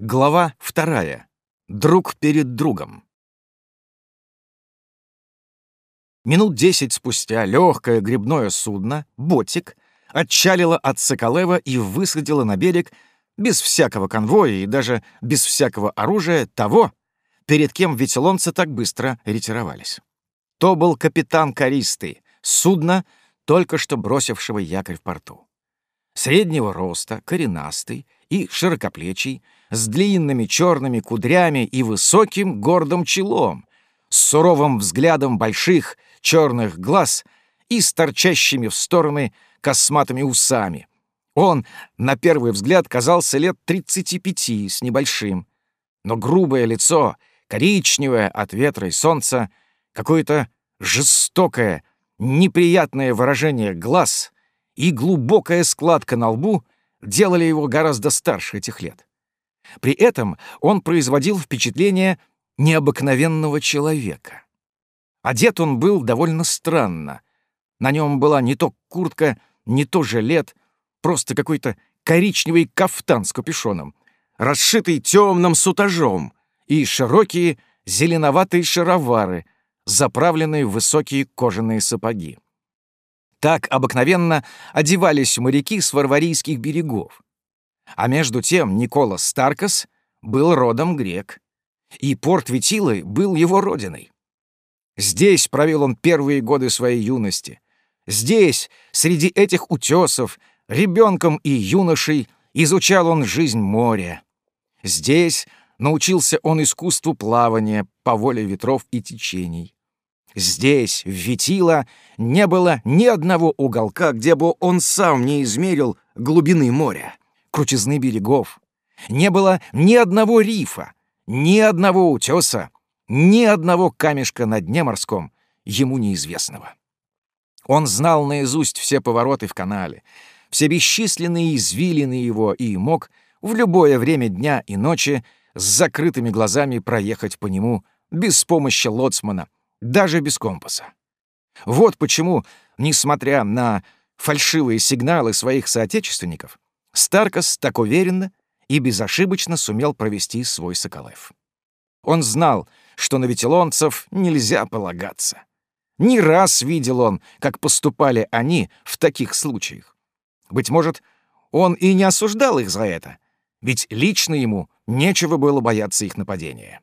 Глава вторая. Друг перед другом. Минут десять спустя легкое грибное судно, ботик, отчалило от Соколева и высадило на берег без всякого конвоя и даже без всякого оружия того, перед кем ветелонцы так быстро ретировались. То был капитан Користый, судно, только что бросившего якорь в порту. Среднего роста, коренастый и широкоплечий, с длинными черными кудрями и высоким гордым челом, с суровым взглядом больших черных глаз и с торчащими в стороны косматыми усами. Он, на первый взгляд, казался лет 35 с небольшим, но грубое лицо, коричневое от ветра и солнца, какое-то жестокое, неприятное выражение глаз и глубокая складка на лбу делали его гораздо старше этих лет. При этом он производил впечатление необыкновенного человека. Одет он был довольно странно. На нем была не то куртка, не то жилет, просто какой-то коричневый кафтан с капюшоном, расшитый темным сутажом, и широкие зеленоватые шаровары, заправленные в высокие кожаные сапоги. Так обыкновенно одевались моряки с варварийских берегов. А между тем Никола Старкос был родом грек, и порт Витилы был его родиной. Здесь провел он первые годы своей юности. Здесь, среди этих утесов, ребенком и юношей, изучал он жизнь моря. Здесь научился он искусству плавания по воле ветров и течений. Здесь, в Витила, не было ни одного уголка, где бы он сам не измерил глубины моря крутизны берегов. Не было ни одного рифа, ни одного утеса, ни одного камешка на дне морском, ему неизвестного. Он знал наизусть все повороты в канале, все бесчисленные извилины его и мог в любое время дня и ночи с закрытыми глазами проехать по нему без помощи лоцмана, даже без компаса. Вот почему, несмотря на фальшивые сигналы своих соотечественников, Старкос так уверенно и безошибочно сумел провести свой Соколев. Он знал, что на ветелонцев нельзя полагаться. Не раз видел он, как поступали они в таких случаях. Быть может, он и не осуждал их за это, ведь лично ему нечего было бояться их нападения.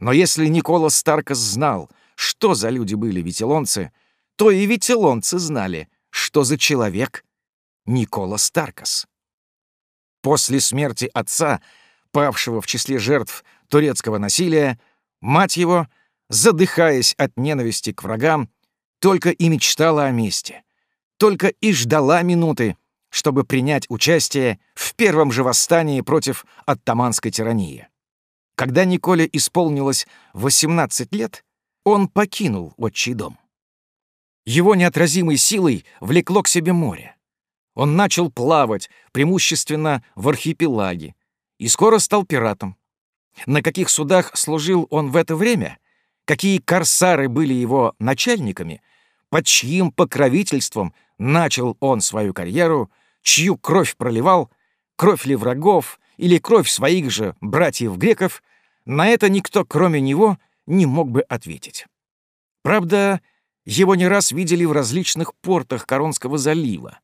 Но если Никола Старкос знал, что за люди были ветелонцы, то и ветелонцы знали, что за человек Никола Старкос. После смерти отца, павшего в числе жертв турецкого насилия, мать его, задыхаясь от ненависти к врагам, только и мечтала о мести, только и ждала минуты, чтобы принять участие в первом же восстании против оттаманской тирании. Когда Николе исполнилось 18 лет, он покинул отчий дом. Его неотразимой силой влекло к себе море. Он начал плавать, преимущественно в архипелаге, и скоро стал пиратом. На каких судах служил он в это время, какие корсары были его начальниками, под чьим покровительством начал он свою карьеру, чью кровь проливал, кровь ли врагов или кровь своих же братьев-греков, на это никто, кроме него, не мог бы ответить. Правда, его не раз видели в различных портах Коронского залива.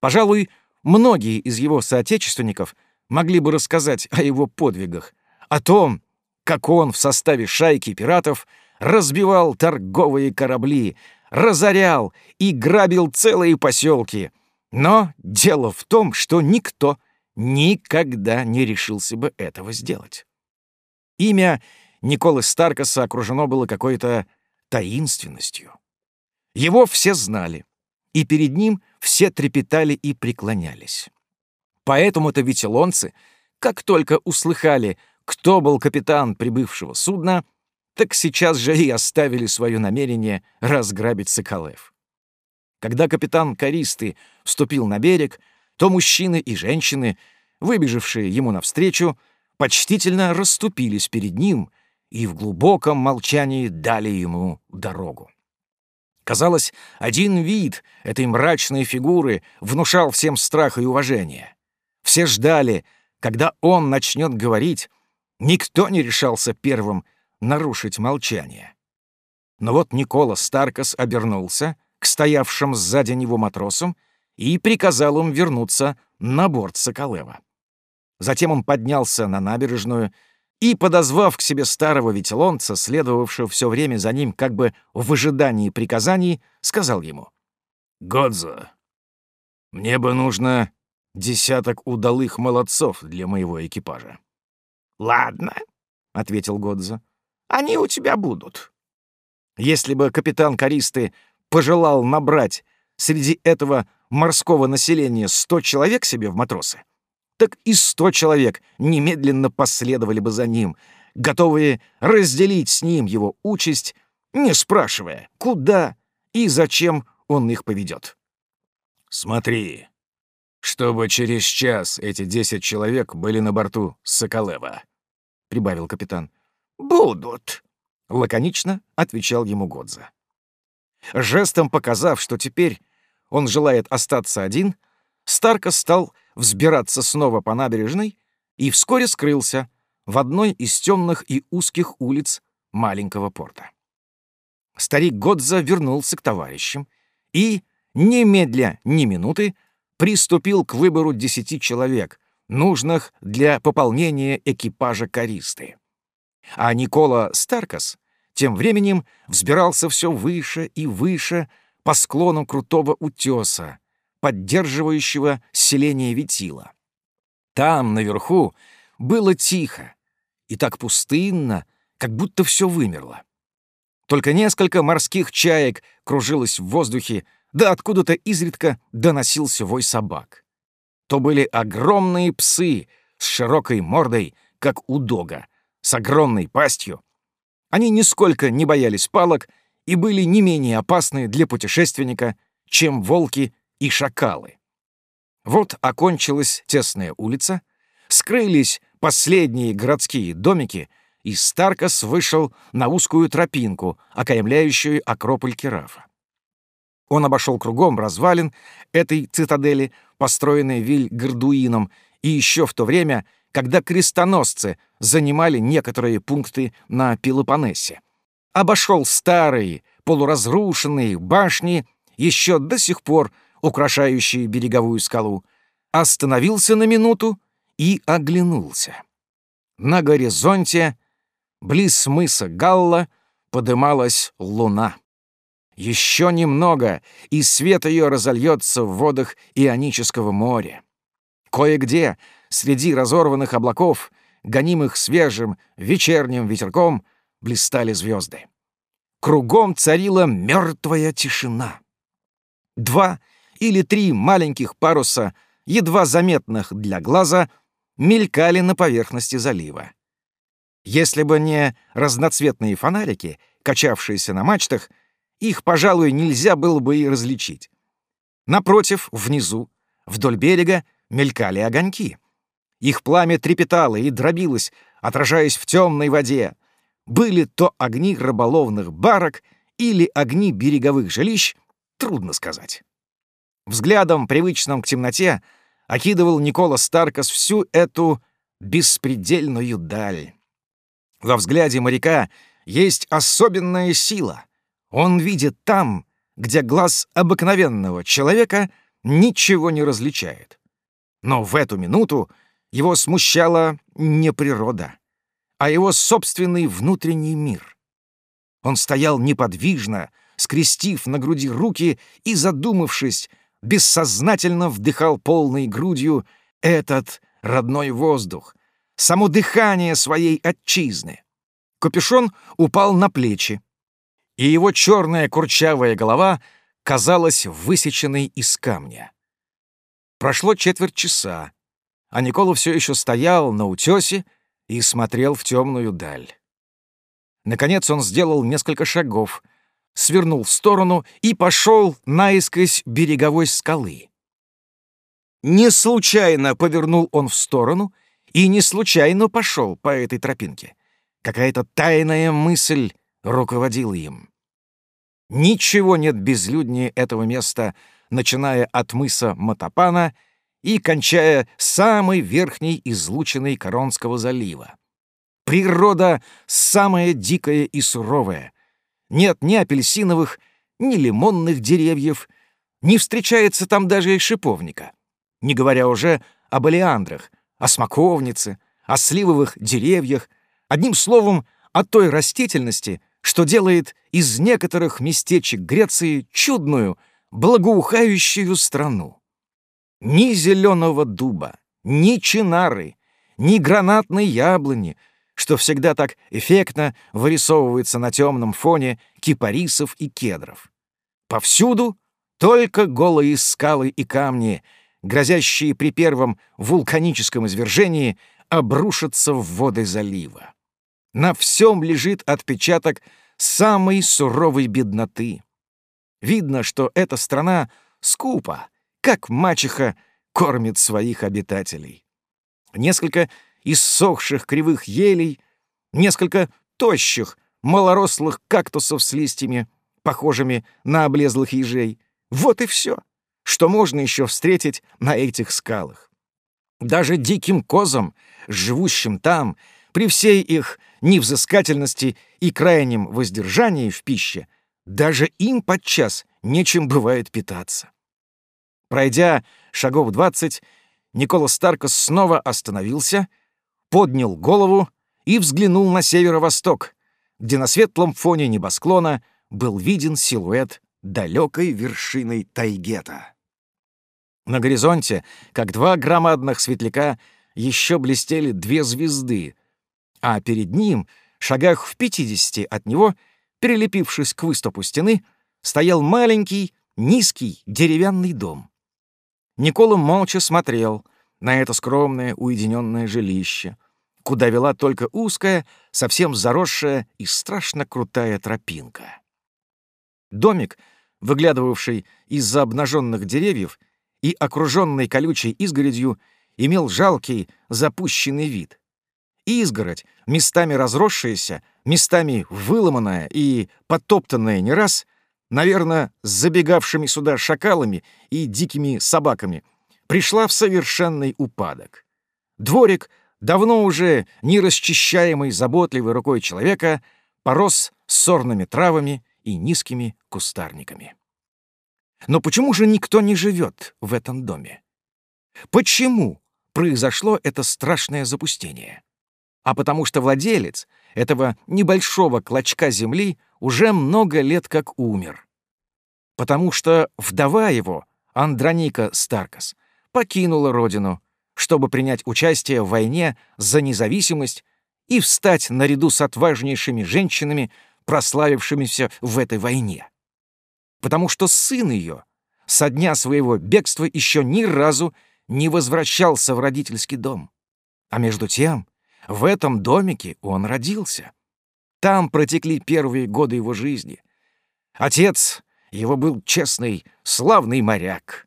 Пожалуй, многие из его соотечественников могли бы рассказать о его подвигах, о том, как он в составе шайки пиратов разбивал торговые корабли, разорял и грабил целые поселки. Но дело в том, что никто никогда не решился бы этого сделать. Имя Николы Старкаса окружено было какой-то таинственностью. Его все знали, и перед ним все трепетали и преклонялись. Поэтому-то ветелонцы, как только услыхали, кто был капитан прибывшего судна, так сейчас же и оставили свое намерение разграбить Соколев. Когда капитан Користы вступил на берег, то мужчины и женщины, выбежавшие ему навстречу, почтительно расступились перед ним и в глубоком молчании дали ему дорогу. Казалось, один вид этой мрачной фигуры внушал всем страх и уважение. Все ждали, когда он начнет говорить, никто не решался первым нарушить молчание. Но вот Никола Старкос обернулся к стоявшим сзади него матросам и приказал им вернуться на борт Соколева. Затем он поднялся на набережную и, подозвав к себе старого ветелонца, следовавшего все время за ним как бы в ожидании приказаний, сказал ему. «Годзо, мне бы нужно десяток удалых молодцов для моего экипажа». «Ладно», — ответил Годзо, — «они у тебя будут». Если бы капитан Користы пожелал набрать среди этого морского населения сто человек себе в матросы, так и сто человек немедленно последовали бы за ним, готовые разделить с ним его участь, не спрашивая, куда и зачем он их поведет. «Смотри, чтобы через час эти десять человек были на борту Соколева», — прибавил капитан. «Будут», — лаконично отвечал ему Годза. Жестом показав, что теперь он желает остаться один, Старка стал взбираться снова по набережной и вскоре скрылся в одной из темных и узких улиц маленького порта. Старик Годза вернулся к товарищам и, немедля ни минуты, приступил к выбору десяти человек, нужных для пополнения экипажа Користы. А Никола Старкас тем временем взбирался все выше и выше по склону крутого утеса, поддерживающего селение Ветила. Там, наверху, было тихо и так пустынно, как будто все вымерло. Только несколько морских чаек кружилось в воздухе, да откуда-то изредка доносился вой собак. То были огромные псы с широкой мордой, как у дога, с огромной пастью. Они нисколько не боялись палок и были не менее опасны для путешественника, чем волки и шакалы. Вот окончилась тесная улица, скрылись последние городские домики, и Старкас вышел на узкую тропинку, окаймляющую Акрополь Керафа. Он обошел кругом развалин этой цитадели, построенной Виль-Гардуином, и еще в то время, когда крестоносцы занимали некоторые пункты на Пелопоннесе. Обошел старые, полуразрушенные башни, еще до сих пор украшающие береговую скалу, остановился на минуту и оглянулся. На горизонте, близ мыса Галла, подымалась луна. Еще немного, и свет ее разольется в водах Ионического моря. Кое-где, среди разорванных облаков, гонимых свежим вечерним ветерком, блистали звезды. Кругом царила мертвая тишина. Два или три маленьких паруса, едва заметных для глаза, мелькали на поверхности залива. Если бы не разноцветные фонарики, качавшиеся на мачтах, их, пожалуй, нельзя было бы и различить. Напротив, внизу, вдоль берега, мелькали огоньки. Их пламя трепетало и дробилось, отражаясь в темной воде. Были то огни рыболовных барок или огни береговых жилищ, трудно сказать. Взглядом, привычным к темноте, окидывал Никола Старкас всю эту беспредельную даль. Во взгляде моряка есть особенная сила. Он видит там, где глаз обыкновенного человека ничего не различает. Но в эту минуту его смущала не природа, а его собственный внутренний мир. Он стоял неподвижно, скрестив на груди руки и, задумавшись, бессознательно вдыхал полной грудью этот родной воздух, само дыхание своей отчизны. Капюшон упал на плечи, и его черная курчавая голова казалась высеченной из камня. Прошло четверть часа, а Никола все еще стоял на утесе и смотрел в темную даль. Наконец он сделал несколько шагов, свернул в сторону и пошел наискось береговой скалы. Не случайно повернул он в сторону и не случайно пошел по этой тропинке. Какая-то тайная мысль руководила им. Ничего нет безлюднее этого места, начиная от мыса Матапана и кончая самой верхней излучиной Коронского залива. Природа самая дикая и суровая. Нет ни апельсиновых, ни лимонных деревьев, не встречается там даже и шиповника. Не говоря уже об олеандрах, о смоковнице, о сливовых деревьях, одним словом, о той растительности, что делает из некоторых местечек Греции чудную, благоухающую страну. Ни зеленого дуба, ни чинары, ни гранатной яблони, что всегда так эффектно вырисовывается на темном фоне кипарисов и кедров. Повсюду только голые скалы и камни, грозящие при первом вулканическом извержении обрушиться в воды залива. На всем лежит отпечаток самой суровой бедноты. Видно, что эта страна скупа, как мачеха кормит своих обитателей. Несколько иссохших кривых елей, несколько тощих, малорослых кактусов с листьями, похожими на облезлых ежей. Вот и все, что можно еще встретить на этих скалах. Даже диким козам, живущим там, при всей их невзыскательности и крайнем воздержании в пище, даже им подчас нечем бывает питаться. Пройдя шагов двадцать, Никола Старкос снова остановился, поднял голову и взглянул на северо-восток, где на светлом фоне небосклона был виден силуэт далекой вершиной Тайгета. На горизонте, как два громадных светляка, еще блестели две звезды, а перед ним, шагах в пятидесяти от него, перелепившись к выступу стены, стоял маленький, низкий деревянный дом. Никола молча смотрел на это скромное уединенное жилище, куда вела только узкая, совсем заросшая и страшно крутая тропинка. Домик, выглядывавший из-за обнаженных деревьев и окруженный колючей изгородью, имел жалкий, запущенный вид. Изгородь, местами разросшаяся, местами выломанная и потоптанная не раз, наверное, с забегавшими сюда шакалами и дикими собаками, пришла в совершенный упадок. Дворик, давно уже не расчищаемый заботливой рукой человека, порос сорными травами и низкими кустарниками. Но почему же никто не живет в этом доме? Почему произошло это страшное запустение? А потому что владелец этого небольшого клочка земли уже много лет как умер. Потому что вдова его, Андроника Старкас, покинула родину, чтобы принять участие в войне за независимость и встать наряду с отважнейшими женщинами, прославившимися в этой войне потому что сын ее со дня своего бегства еще ни разу не возвращался в родительский дом. А между тем, в этом домике он родился. Там протекли первые годы его жизни. Отец его был честный, славный моряк.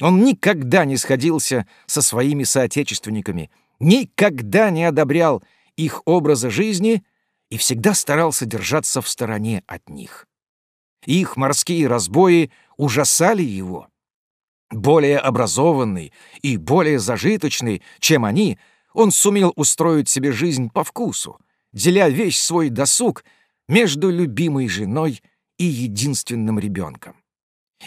Он никогда не сходился со своими соотечественниками, никогда не одобрял их образа жизни и всегда старался держаться в стороне от них. Их морские разбои ужасали его. Более образованный и более зажиточный, чем они, он сумел устроить себе жизнь по вкусу, деля весь свой досуг между любимой женой и единственным ребенком.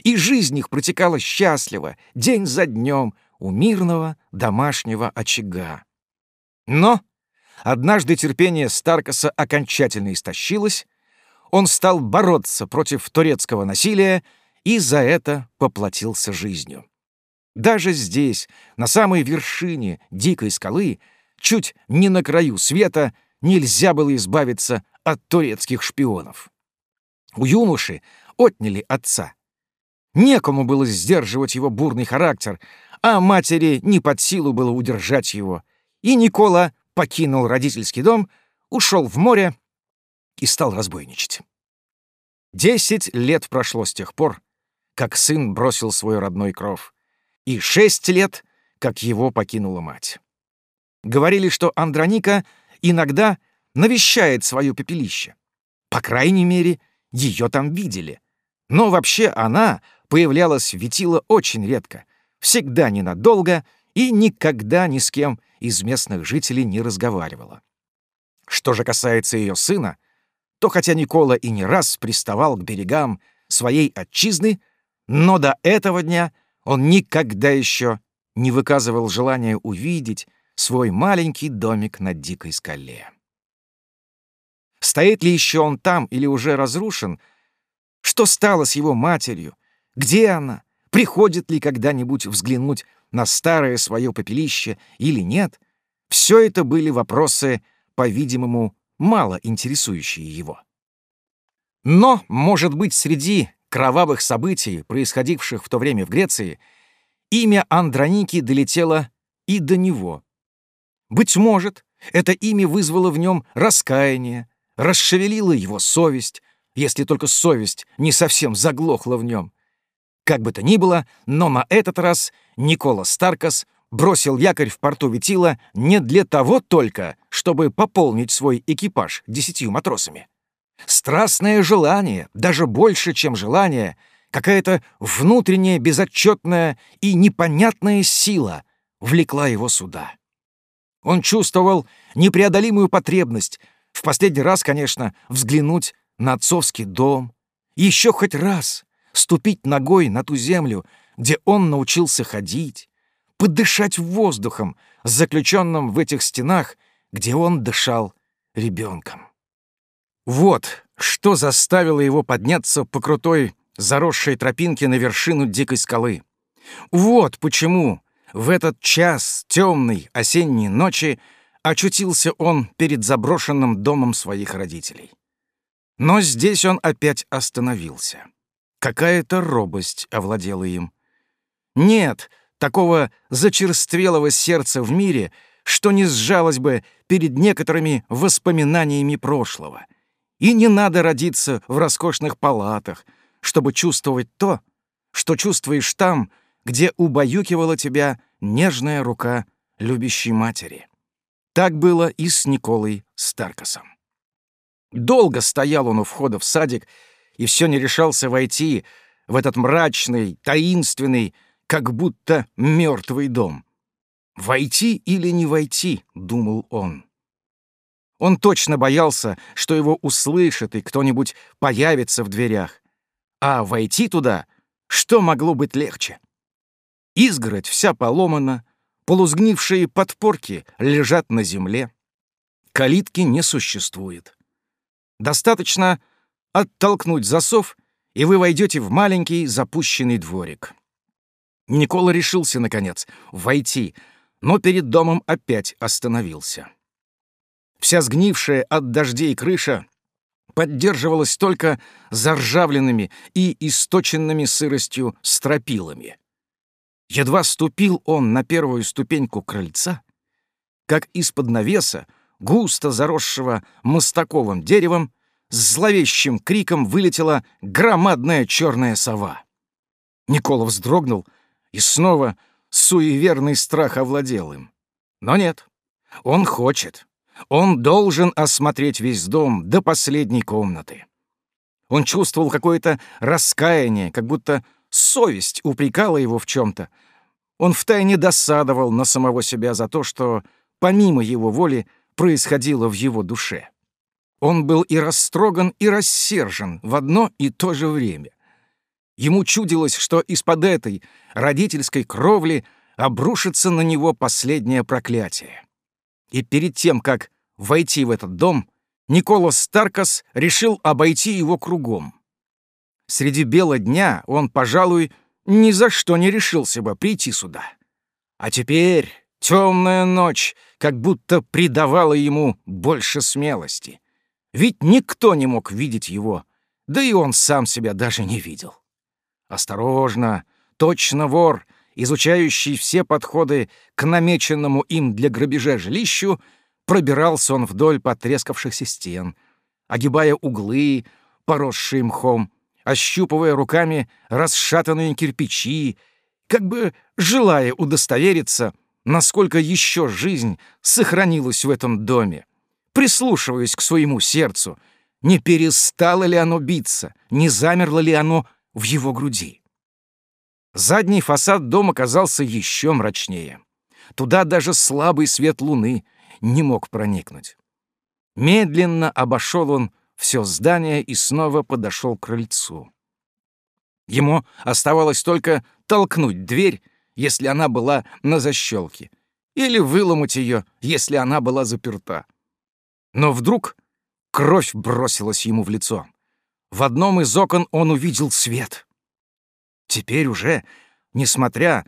И жизнь их протекала счастливо, день за днем, у мирного домашнего очага. Но однажды терпение Старкаса окончательно истощилось, он стал бороться против турецкого насилия и за это поплатился жизнью. Даже здесь, на самой вершине дикой скалы, чуть не на краю света, нельзя было избавиться от турецких шпионов. У юноши отняли отца. Некому было сдерживать его бурный характер, а матери не под силу было удержать его. И Никола покинул родительский дом, ушел в море и стал разбойничать. Десять лет прошло с тех пор, как сын бросил свой родной кров, и шесть лет, как его покинула мать. Говорили, что Андроника иногда навещает свое пепелище. По крайней мере, ее там видели. Но вообще она появлялась в Ветило очень редко, всегда ненадолго и никогда ни с кем из местных жителей не разговаривала. Что же касается ее сына, то хотя Никола и не раз приставал к берегам своей отчизны, но до этого дня он никогда еще не выказывал желания увидеть свой маленький домик на дикой скале. Стоит ли еще он там или уже разрушен? Что стало с его матерью? Где она? Приходит ли когда-нибудь взглянуть на старое свое попелище или нет? Все это были вопросы, по-видимому, мало интересующие его. Но, может быть, среди кровавых событий, происходивших в то время в Греции, имя Андроники долетело и до него. Быть может, это имя вызвало в нем раскаяние, расшевелило его совесть, если только совесть не совсем заглохла в нем. Как бы то ни было, но на этот раз Никола Старкас бросил якорь в порту Ветила не для того только, чтобы пополнить свой экипаж десятью матросами. Страстное желание, даже больше, чем желание, какая-то внутренняя, безотчетная и непонятная сила влекла его сюда. Он чувствовал непреодолимую потребность, в последний раз, конечно, взглянуть на отцовский дом, еще хоть раз ступить ногой на ту землю, где он научился ходить, подышать воздухом, заключенным в этих стенах, где он дышал ребенком. Вот что заставило его подняться по крутой, заросшей тропинке на вершину дикой скалы. Вот почему в этот час темной осенней ночи очутился он перед заброшенным домом своих родителей. Но здесь он опять остановился. Какая-то робость овладела им. Нет такого зачерствелого сердца в мире, что не сжалось бы перед некоторыми воспоминаниями прошлого — и не надо родиться в роскошных палатах, чтобы чувствовать то, что чувствуешь там, где убаюкивала тебя нежная рука любящей матери. Так было и с Николой Старкосом. Долго стоял он у входа в садик и все не решался войти в этот мрачный, таинственный, как будто мертвый дом. «Войти или не войти?» — думал он. Он точно боялся, что его услышат и кто-нибудь появится в дверях. А войти туда, что могло быть легче? Изгородь вся поломана, полузгнившие подпорки лежат на земле. Калитки не существует. Достаточно оттолкнуть засов, и вы войдете в маленький запущенный дворик. Никола решился, наконец, войти, но перед домом опять остановился. Вся сгнившая от дождей крыша поддерживалась только заржавленными и источенными сыростью стропилами. Едва ступил он на первую ступеньку крыльца, как из-под навеса, густо заросшего мостаковым деревом, с зловещим криком вылетела громадная черная сова. Никола вздрогнул, и снова суеверный страх овладел им. Но нет, он хочет, он должен осмотреть весь дом до последней комнаты. Он чувствовал какое-то раскаяние, как будто совесть упрекала его в чем-то. Он втайне досадовал на самого себя за то, что помимо его воли происходило в его душе. Он был и растроган, и рассержен в одно и то же время. Ему чудилось, что из-под этой родительской кровли обрушится на него последнее проклятие. И перед тем, как войти в этот дом, Николас Старкас решил обойти его кругом. Среди бела дня он, пожалуй, ни за что не решился бы прийти сюда. А теперь темная ночь как будто придавала ему больше смелости. Ведь никто не мог видеть его, да и он сам себя даже не видел. Осторожно, точно вор — изучающий все подходы к намеченному им для грабежа жилищу, пробирался он вдоль потрескавшихся стен, огибая углы, поросшие мхом, ощупывая руками расшатанные кирпичи, как бы желая удостовериться, насколько еще жизнь сохранилась в этом доме, прислушиваясь к своему сердцу, не перестало ли оно биться, не замерло ли оно в его груди. Задний фасад дома казался еще мрачнее. Туда даже слабый свет луны не мог проникнуть. Медленно обошел он все здание и снова подошел к крыльцу. Ему оставалось только толкнуть дверь, если она была на защелке, или выломать ее, если она была заперта. Но вдруг кровь бросилась ему в лицо. В одном из окон он увидел свет. Теперь уже, несмотря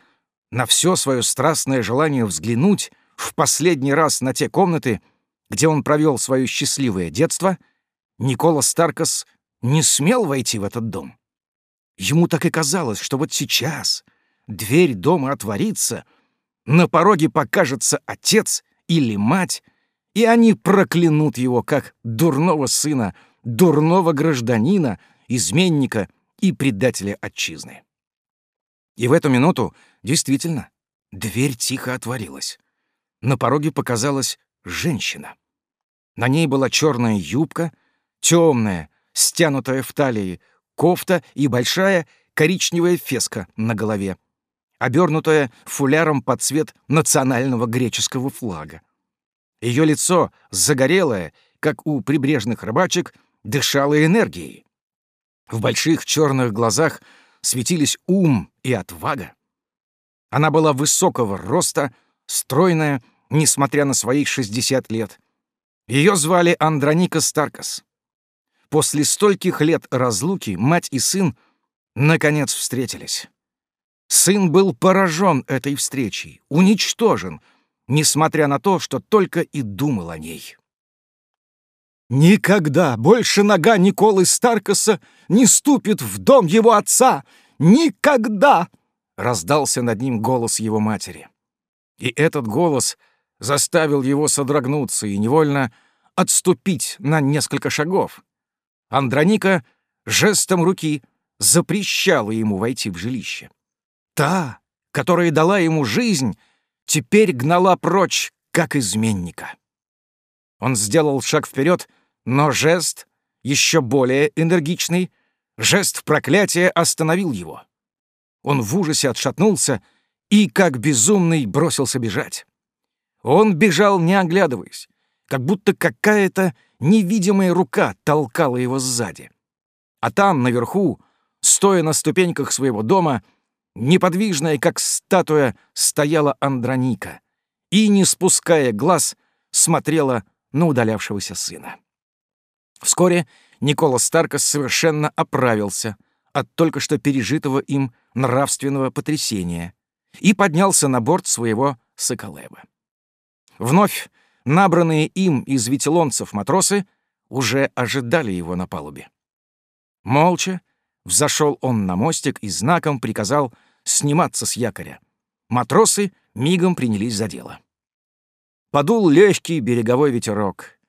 на все свое страстное желание взглянуть в последний раз на те комнаты, где он провел свое счастливое детство, Никола Старкас не смел войти в этот дом. Ему так и казалось, что вот сейчас дверь дома отворится, на пороге покажется отец или мать, и они проклянут его как дурного сына, дурного гражданина, изменника и предателя отчизны. И в эту минуту, действительно, дверь тихо отворилась. На пороге показалась женщина. На ней была черная юбка, темная, стянутая в талии, кофта и большая коричневая феска на голове, обернутая фуляром под цвет национального греческого флага. Ее лицо, загорелое, как у прибрежных рыбачек, дышало энергией. В больших черных глазах светились ум и отвага. Она была высокого роста, стройная, несмотря на свои 60 лет. Ее звали Андроника Старкас. После стольких лет разлуки мать и сын наконец встретились. Сын был поражен этой встречей, уничтожен, несмотря на то, что только и думал о ней. «Никогда больше нога Николы Старкаса не ступит в дом его отца! Никогда!» — раздался над ним голос его матери. И этот голос заставил его содрогнуться и невольно отступить на несколько шагов. Андроника жестом руки запрещала ему войти в жилище. Та, которая дала ему жизнь, теперь гнала прочь, как изменника. Он сделал шаг вперед, но жест, еще более энергичный, жест проклятия остановил его. Он в ужасе отшатнулся и, как безумный, бросился бежать. Он бежал, не оглядываясь, как будто какая-то невидимая рука толкала его сзади. А там, наверху, стоя на ступеньках своего дома, неподвижная, как статуя, стояла Андроника и, не спуская глаз, смотрела на удалявшегося сына. Вскоре Никола Старка совершенно оправился от только что пережитого им нравственного потрясения и поднялся на борт своего Соколева. Вновь набранные им из ветелонцев матросы уже ожидали его на палубе. Молча взошел он на мостик и знаком приказал сниматься с якоря. Матросы мигом принялись за дело. Подул легкий береговой ветерок,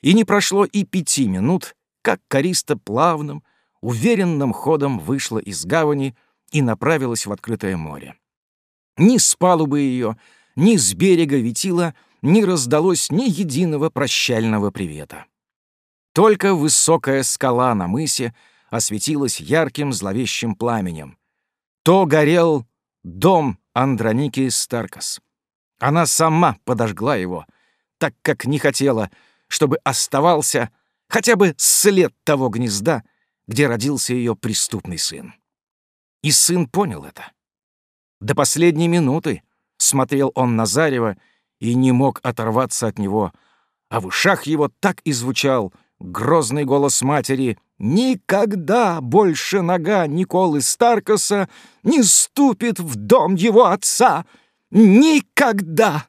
и не прошло и пяти минут, как Кариста плавным, уверенным ходом вышла из гавани и направилась в открытое море. Ни с палубы ее, ни с берега ветила не раздалось ни единого прощального привета. Только высокая скала на мысе осветилась ярким зловещим пламенем. То горел дом Андроники Старкас. Она сама подожгла его, так как не хотела, чтобы оставался хотя бы след того гнезда, где родился ее преступный сын. И сын понял это. До последней минуты смотрел он на Зарева и не мог оторваться от него, а в ушах его так и звучал грозный голос матери «Никогда больше нога Николы Старкоса не ступит в дом его отца! Никогда!»